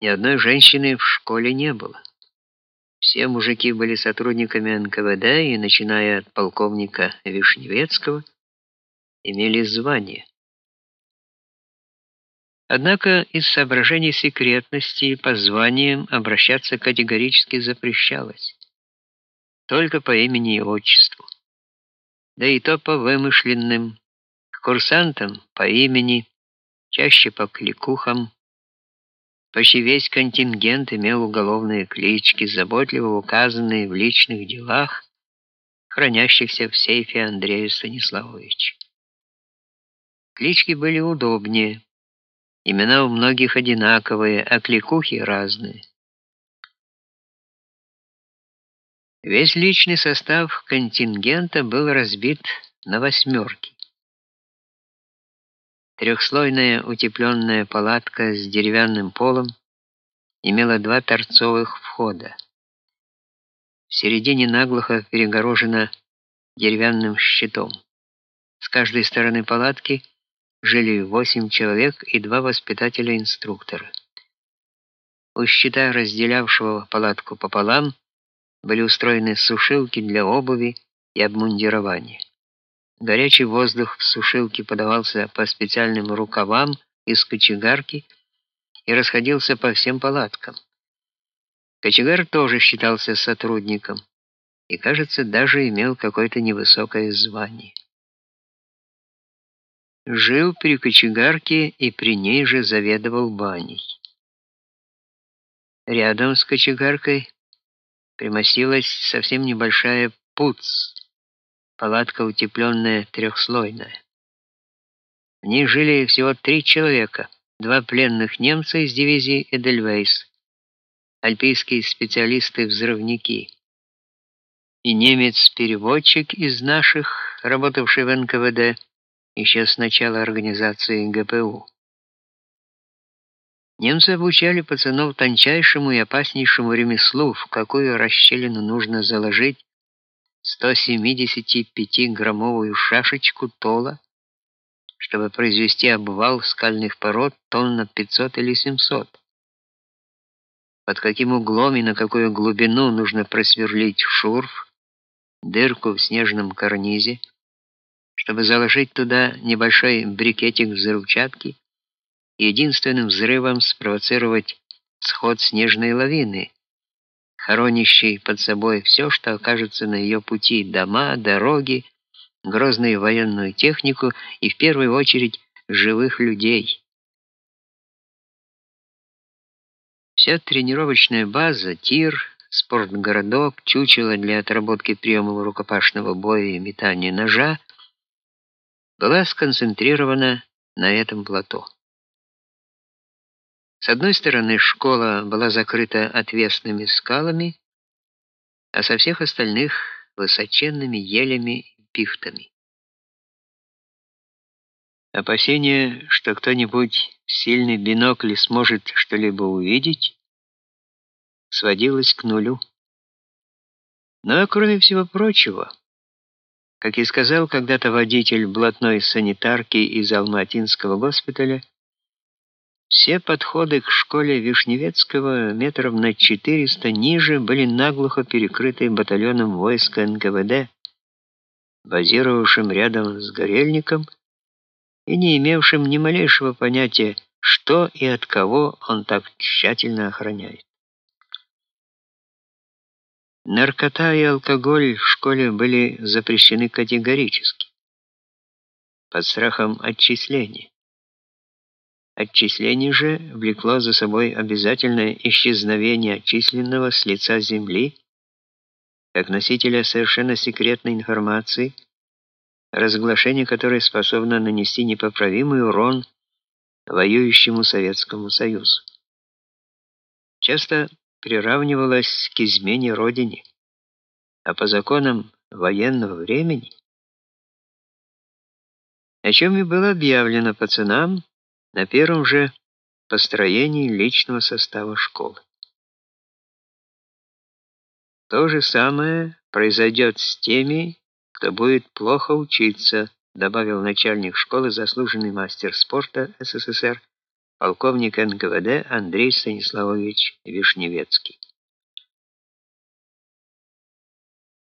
Ни одной женщины в школе не было. Все мужики были сотрудниками НКВД и, начиная от полковника Вишневецкого, имели звание. Однако из соображений секретности по званиям обращаться категорически запрещалось. Только по имени и отчеству. Да и то по вымышленным, курсантам по имени, чаще по кликухам. Почти весь контингент имел уголовные клички, заботливо указанные в личных делах, хранящихся в сейфе Андрея Станиславовича. Клички были удобнее. Имена у многих одинаковые, а кликухи разные. Весь личный состав контингента был разбит на восьмерки. Трехслойная утепленная палатка с деревянным полом имела два торцовых входа. В середине наглухо перегорожена деревянным щитом. С каждой стороны палатки жили восемь человек и два воспитателя-инструктора. У щита, разделявшего палатку пополам, были устроены сушилки для обуви и обмундирования. Горячий воздух в сушилке подавался по специальным рукавам из кочегарки и расходился по всем палаткам. Кочегар тоже считался сотрудником и, кажется, даже имел какое-то невысокое звание. Жил при кочегарке и при ней же заведовал баней. Рядом с кочегаркой примостилась совсем небольшая пуц, палатка утепленная трехслойная. В ней жили всего три человека, два пленных немца из дивизии Эдельвейс, альпийские специалисты-взрывники, и немец-переводчик из наших, работавший в НКВД еще с начала организации ГПУ. Немцы обучали пацанов тончайшему и опаснейшему ремеслу, в какую расщелину нужно заложить 175-граммовую шашечку тола, чтобы произвести обвал скальных пород тонн на 500 или 700. Под каким углом и на какую глубину нужно просверлить шурф, дырку в снежном карнизе, чтобы заложить туда небольшой брикетик взрывчатки единственным взрывом спровоцировать сход снежной лавины, хоронящей под собой все, что окажется на ее пути: дома, дороги, грозную военную технику и в первую очередь живых людей. Вся тренировочная база, тир, спортгородок, чучело для отработки приемов рукопашного боя и метания ножа была сконцентрирована на этом плато. Одной стороны школа была закрыта отвесными скалами, а со всех остальных высоченными елями и пихтами. Опасение, что кто-нибудь в сильный бинокль сможет что-либо увидеть, сводилось к нулю. Но кроме всего прочего, как и сказал когда-то водитель блатной санитарки из Алматинского госпиталя, все подходы к школе Вишневецкого метров на 400 ниже были наглухо перекрыты батальоном войска НКВД, базировавшим рядом с Горельником и не имевшим ни малейшего понятия, что и от кого он так тщательно охраняет. Наркота и алкоголь в школе были запрещены категорически, под страхом отчисления. Отчисление же влекло за собой обязательное исчезновение отчисленного с лица земли, как носителя совершенно секретной информации, разглашение которой способно нанести непоправимый урон воюющему Советскому Союзу. Часто приравнивалось к измене родине, а по законам военного времени, о чем и было объявлено пацанам, на первом же построении личного состава школы. То же самое произойдет с теми, кто будет плохо учиться, добавил начальник школы, заслуженный мастер спорта СССР полковник НКВД Андрей Станиславович Вишневецкий.